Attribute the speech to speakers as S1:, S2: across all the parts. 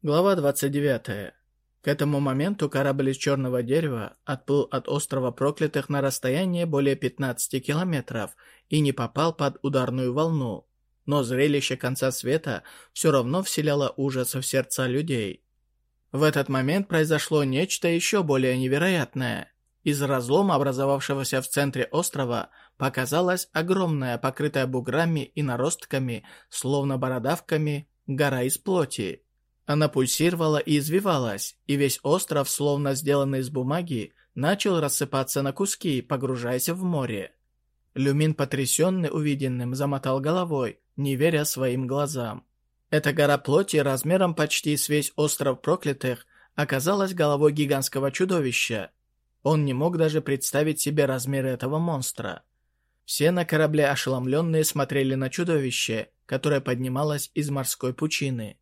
S1: Глава 29. К этому моменту корабль из черного дерева отплыл от острова Проклятых на расстояние более 15 километров и не попал под ударную волну. Но зрелище конца света все равно вселяло ужас в сердца людей. В этот момент произошло нечто еще более невероятное. Из разлома, образовавшегося в центре острова, показалась огромная, покрытая буграми и наростками, словно бородавками, гора из плоти. Она пульсировала и извивалась, и весь остров, словно сделанный из бумаги, начал рассыпаться на куски, погружаясь в море. Люмин, потрясенный увиденным, замотал головой, не веря своим глазам. Эта гора плоти размером почти с весь остров проклятых оказалась головой гигантского чудовища. Он не мог даже представить себе размеры этого монстра. Все на корабле ошеломленные смотрели на чудовище, которое поднималось из морской пучины.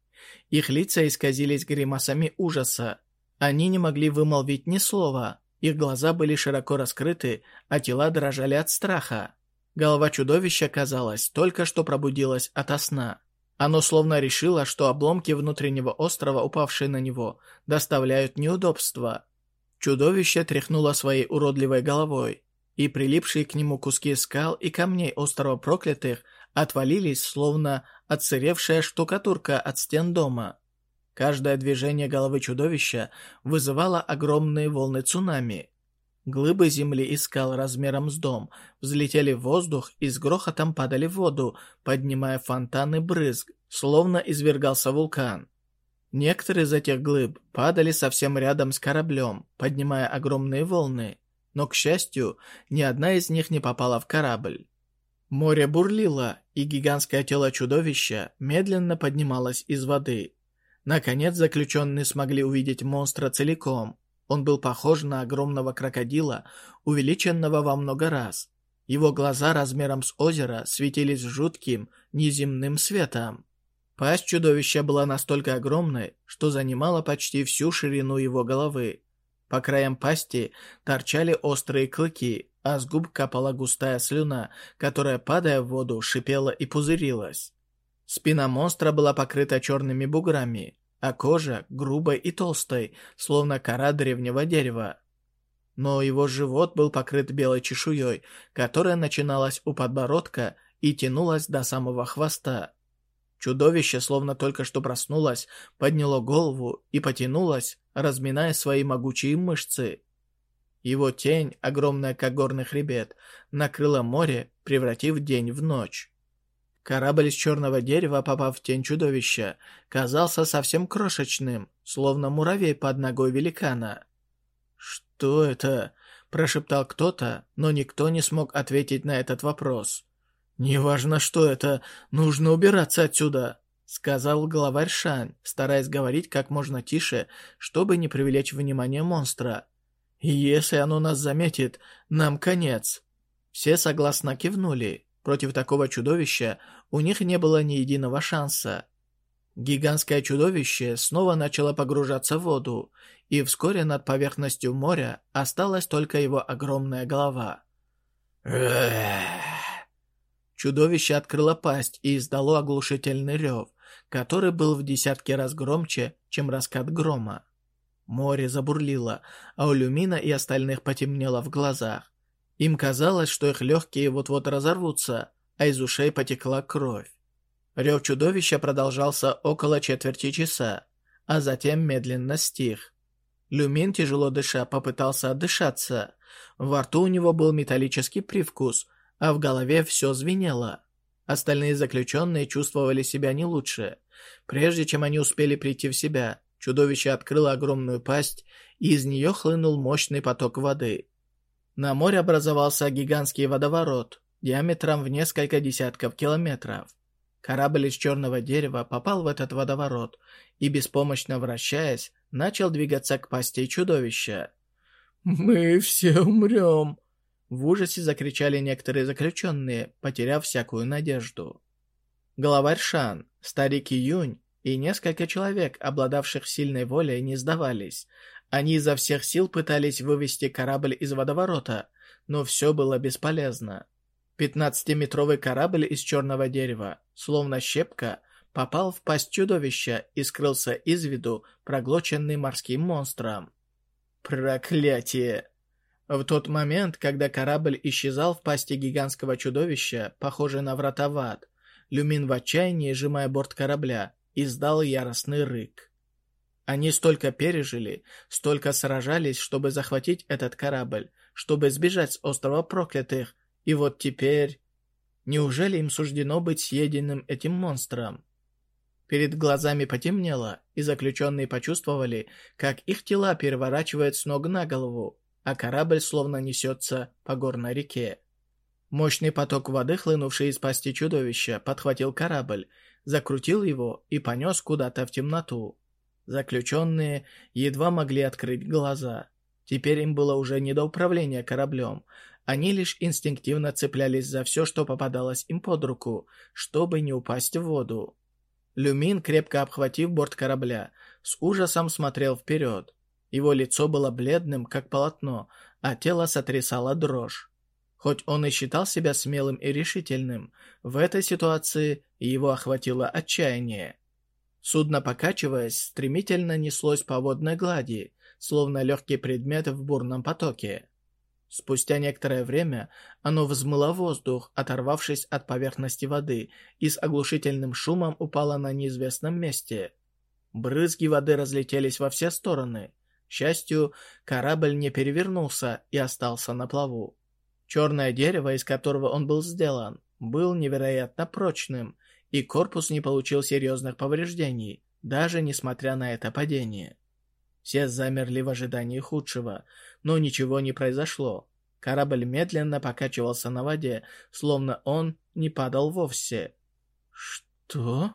S1: Их лица исказились гримасами ужаса. Они не могли вымолвить ни слова. Их глаза были широко раскрыты, а тела дрожали от страха. Голова чудовища, казалось, только что пробудилась ото сна. Оно словно решило, что обломки внутреннего острова, упавшие на него, доставляют неудобства. Чудовище тряхнуло своей уродливой головой, и прилипшие к нему куски скал и камней острова проклятых отвалились, словно отсыревшая штукатурка от стен дома. Каждое движение головы чудовища вызывало огромные волны цунами. Глыбы земли и скал размером с дом взлетели в воздух и с грохотом падали в воду, поднимая фонтаны брызг, словно извергался вулкан. Некоторые из этих глыб падали совсем рядом с кораблем, поднимая огромные волны, но, к счастью, ни одна из них не попала в корабль. Море бурлило, и гигантское тело чудовища медленно поднималось из воды. Наконец заключенные смогли увидеть монстра целиком. Он был похож на огромного крокодила, увеличенного во много раз. Его глаза размером с озеро светились жутким, неземным светом. Пасть чудовища была настолько огромной, что занимала почти всю ширину его головы. По краям пасти торчали острые клыки, а с губ капала густая слюна, которая, падая в воду, шипела и пузырилась. Спина монстра была покрыта черными буграми, а кожа грубой и толстой, словно кора древнего дерева. Но его живот был покрыт белой чешуей, которая начиналась у подбородка и тянулась до самого хвоста. Чудовище, словно только что проснулось, подняло голову и потянулось, разминая свои могучие мышцы. Его тень, огромная как горный хребет, накрыла море, превратив день в ночь. Корабль из черного дерева, попав в тень чудовища, казался совсем крошечным, словно муравей под ногой великана. «Что это?» – прошептал кто-то, но никто не смог ответить на этот вопрос. «Неважно, что это, нужно убираться отсюда», — сказал главарь Шань, стараясь говорить как можно тише, чтобы не привлечь внимание монстра. «Если оно нас заметит, нам конец». Все согласно кивнули. Против такого чудовища у них не было ни единого шанса. Гигантское чудовище снова начало погружаться в воду, и вскоре над поверхностью моря осталась только его огромная голова. Чудовище открыло пасть и издало оглушительный рев, который был в десятки раз громче, чем раскат грома. Море забурлило, а у Люмина и остальных потемнело в глазах. Им казалось, что их легкие вот-вот разорвутся, а из ушей потекла кровь. Рев чудовища продолжался около четверти часа, а затем медленно стих. Люмин, тяжело дыша, попытался отдышаться. Во рту у него был металлический привкус, а в голове все звенело. Остальные заключенные чувствовали себя не лучше. Прежде чем они успели прийти в себя, чудовище открыло огромную пасть, и из нее хлынул мощный поток воды. На море образовался гигантский водоворот, диаметром в несколько десятков километров. Корабль из черного дерева попал в этот водоворот и, беспомощно вращаясь, начал двигаться к пасти чудовища. «Мы все умрем!» В ужасе закричали некоторые заключенные, потеряв всякую надежду. Главарь Шан, старик Юнь и несколько человек, обладавших сильной волей, не сдавались. Они изо всех сил пытались вывести корабль из водоворота, но все было бесполезно. Пятнадцатиметровый корабль из черного дерева, словно щепка, попал в пасть чудовища и скрылся из виду, проглоченный морским монстром. Проклятие! В тот момент, когда корабль исчезал в пасти гигантского чудовища, похожей на врата в ад, Люмин в отчаянии, сжимая борт корабля, издал яростный рык. Они столько пережили, столько сражались, чтобы захватить этот корабль, чтобы сбежать с острова проклятых, и вот теперь... Неужели им суждено быть съеденным этим монстром? Перед глазами потемнело, и заключенные почувствовали, как их тела переворачивают с ног на голову, а корабль словно несется по горной реке. Мощный поток воды, хлынувший из пасти чудовища, подхватил корабль, закрутил его и понес куда-то в темноту. Заключенные едва могли открыть глаза. Теперь им было уже не до управления кораблем. Они лишь инстинктивно цеплялись за все, что попадалось им под руку, чтобы не упасть в воду. Люмин, крепко обхватив борт корабля, с ужасом смотрел вперед. Его лицо было бледным, как полотно, а тело сотрясало дрожь. Хоть он и считал себя смелым и решительным, в этой ситуации его охватило отчаяние. Судно, покачиваясь, стремительно неслось по водной глади, словно легкий предмет в бурном потоке. Спустя некоторое время оно взмыло воздух, оторвавшись от поверхности воды, и с оглушительным шумом упало на неизвестном месте. Брызги воды разлетелись во все стороны. Счастью, корабль не перевернулся и остался на плаву. Черное дерево, из которого он был сделан, был невероятно прочным, и корпус не получил серьезных повреждений, даже несмотря на это падение. Все замерли в ожидании худшего, но ничего не произошло. Корабль медленно покачивался на воде, словно он не падал вовсе. «Что?»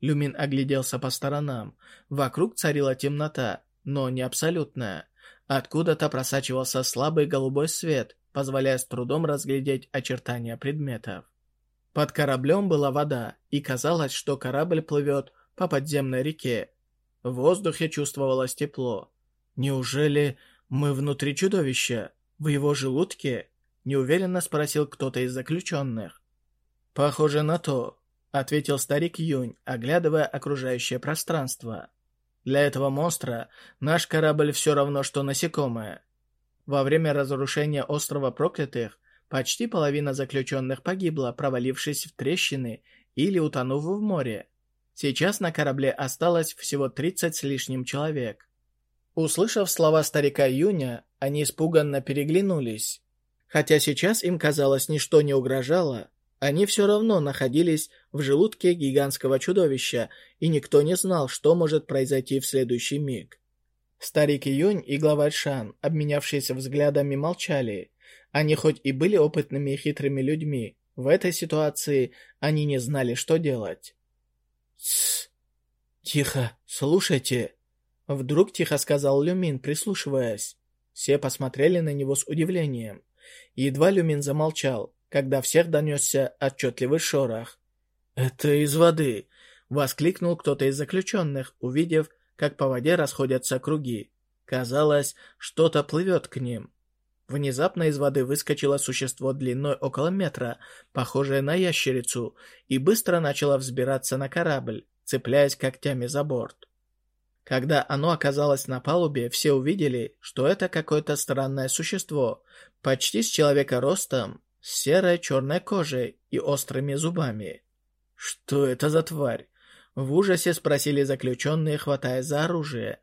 S1: Люмин огляделся по сторонам. Вокруг царила темнота, но не абсолютная. Откуда-то просачивался слабый голубой свет, позволяя с трудом разглядеть очертания предметов. Под кораблем была вода, и казалось, что корабль плывет по подземной реке, в воздухе чувствовалось тепло. Неужели мы внутри чудовища? В его желудке? Неуверенно спросил кто-то из заключенных. Похоже на то, ответил старик Юнь, оглядывая окружающее пространство. Для этого монстра наш корабль все равно, что насекомое. Во время разрушения острова проклятых почти половина заключенных погибла, провалившись в трещины или утонув в море. Сейчас на корабле осталось всего 30 с лишним человек. Услышав слова старика Юня, они испуганно переглянулись. Хотя сейчас им казалось ничто не угрожало, они все равно находились в желудке гигантского чудовища, и никто не знал, что может произойти в следующий миг. Старик Юнь и главарь Шан, обменявшиеся взглядами, молчали. Они хоть и были опытными и хитрыми людьми, в этой ситуации они не знали, что делать. «Тссс! Тихо, слушайте!» Вдруг тихо сказал Люмин, прислушиваясь. Все посмотрели на него с удивлением. Едва Люмин замолчал, когда всех донесся отчетливый шорох. «Это из воды!» — воскликнул кто-то из заключенных, увидев, как по воде расходятся круги. Казалось, что-то плывет к ним. Внезапно из воды выскочило существо длиной около метра, похожее на ящерицу, и быстро начало взбираться на корабль, цепляясь когтями за борт. Когда оно оказалось на палубе, все увидели, что это какое-то странное существо, почти с человека ростом, с серой черной кожей и острыми зубами. «Что это за тварь?» В ужасе спросили заключенные, хватая за оружие.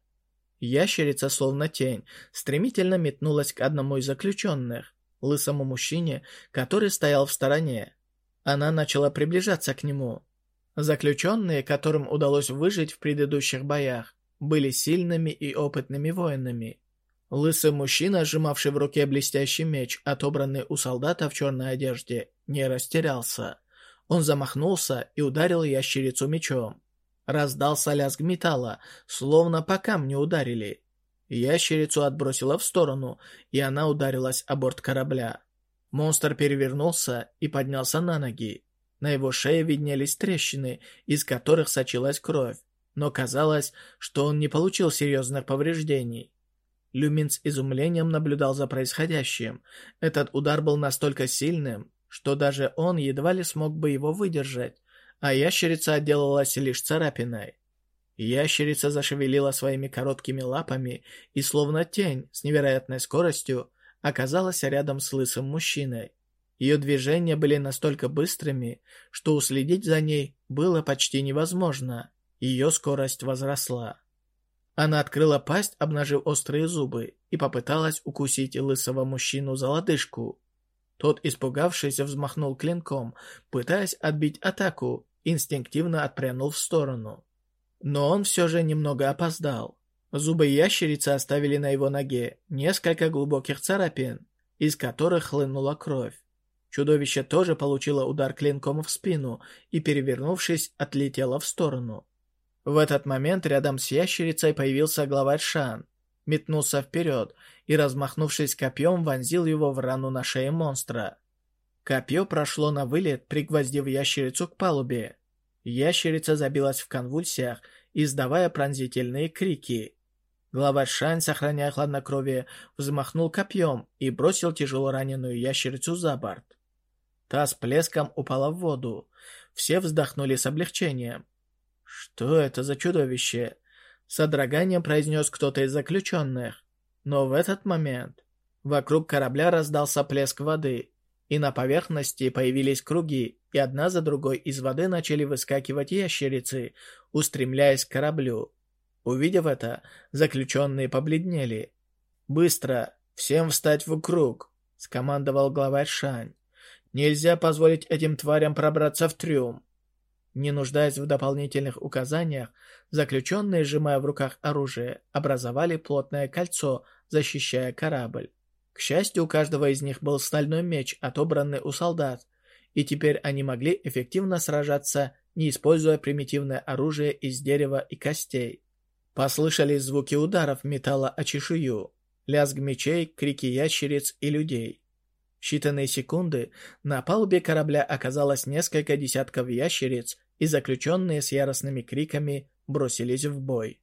S1: Ящерица, словно тень, стремительно метнулась к одному из заключенных, лысому мужчине, который стоял в стороне. Она начала приближаться к нему. Заключенные, которым удалось выжить в предыдущих боях, были сильными и опытными воинами. Лысый мужчина, сжимавший в руке блестящий меч, отобранный у солдата в черной одежде, не растерялся. Он замахнулся и ударил ящерицу мечом. Раздался лязг металла, словно по камню ударили. Ящерицу отбросило в сторону, и она ударилась о борт корабля. Монстр перевернулся и поднялся на ноги. На его шее виднелись трещины, из которых сочилась кровь, но казалось, что он не получил серьезных повреждений. Люмин с изумлением наблюдал за происходящим. Этот удар был настолько сильным, что даже он едва ли смог бы его выдержать, а ящерица отделалась лишь царапиной. Ящерица зашевелила своими короткими лапами и, словно тень с невероятной скоростью, оказалась рядом с лысым мужчиной. Ее движения были настолько быстрыми, что уследить за ней было почти невозможно. Ее скорость возросла. Она открыла пасть, обнажив острые зубы, и попыталась укусить лысого мужчину за лодыжку. Тот, испугавшись, взмахнул клинком, пытаясь отбить атаку, инстинктивно отпрянул в сторону. Но он все же немного опоздал. Зубы ящерицы оставили на его ноге несколько глубоких царапин, из которых хлынула кровь. Чудовище тоже получило удар клинком в спину и, перевернувшись, отлетело в сторону. В этот момент рядом с ящерицей появился главарь Шан, метнулся вперед и, размахнувшись копьем, вонзил его в рану на шее монстра. Копье прошло на вылет, пригвоздив ящерицу к палубе. Ящерица забилась в конвульсиях, издавая пронзительные крики. Главарь Шань, сохраняя хладнокровие, взмахнул копьем и бросил тяжело раненую ящерицу за борт. Та с плеском упала в воду. Все вздохнули с облегчением. «Что это за чудовище?» С содроганием произнес кто-то из заключенных. Но в этот момент вокруг корабля раздался плеск воды, и на поверхности появились круги, и одна за другой из воды начали выскакивать ящерицы, устремляясь к кораблю. Увидев это, заключенные побледнели. «Быстро! Всем встать в круг!» — скомандовал главарь Шань. «Нельзя позволить этим тварям пробраться в трюм!» Не нуждаясь в дополнительных указаниях, заключенные, сжимая в руках оружие, образовали плотное кольцо, защищая корабль. К счастью, у каждого из них был стальной меч, отобранный у солдат, и теперь они могли эффективно сражаться, не используя примитивное оружие из дерева и костей. Послышались звуки ударов металла о чешую, лязг мечей, крики ящериц и людей. В считанные секунды на палубе корабля оказалось несколько десятков ящериц, и заключенные с яростными криками бросились в бой.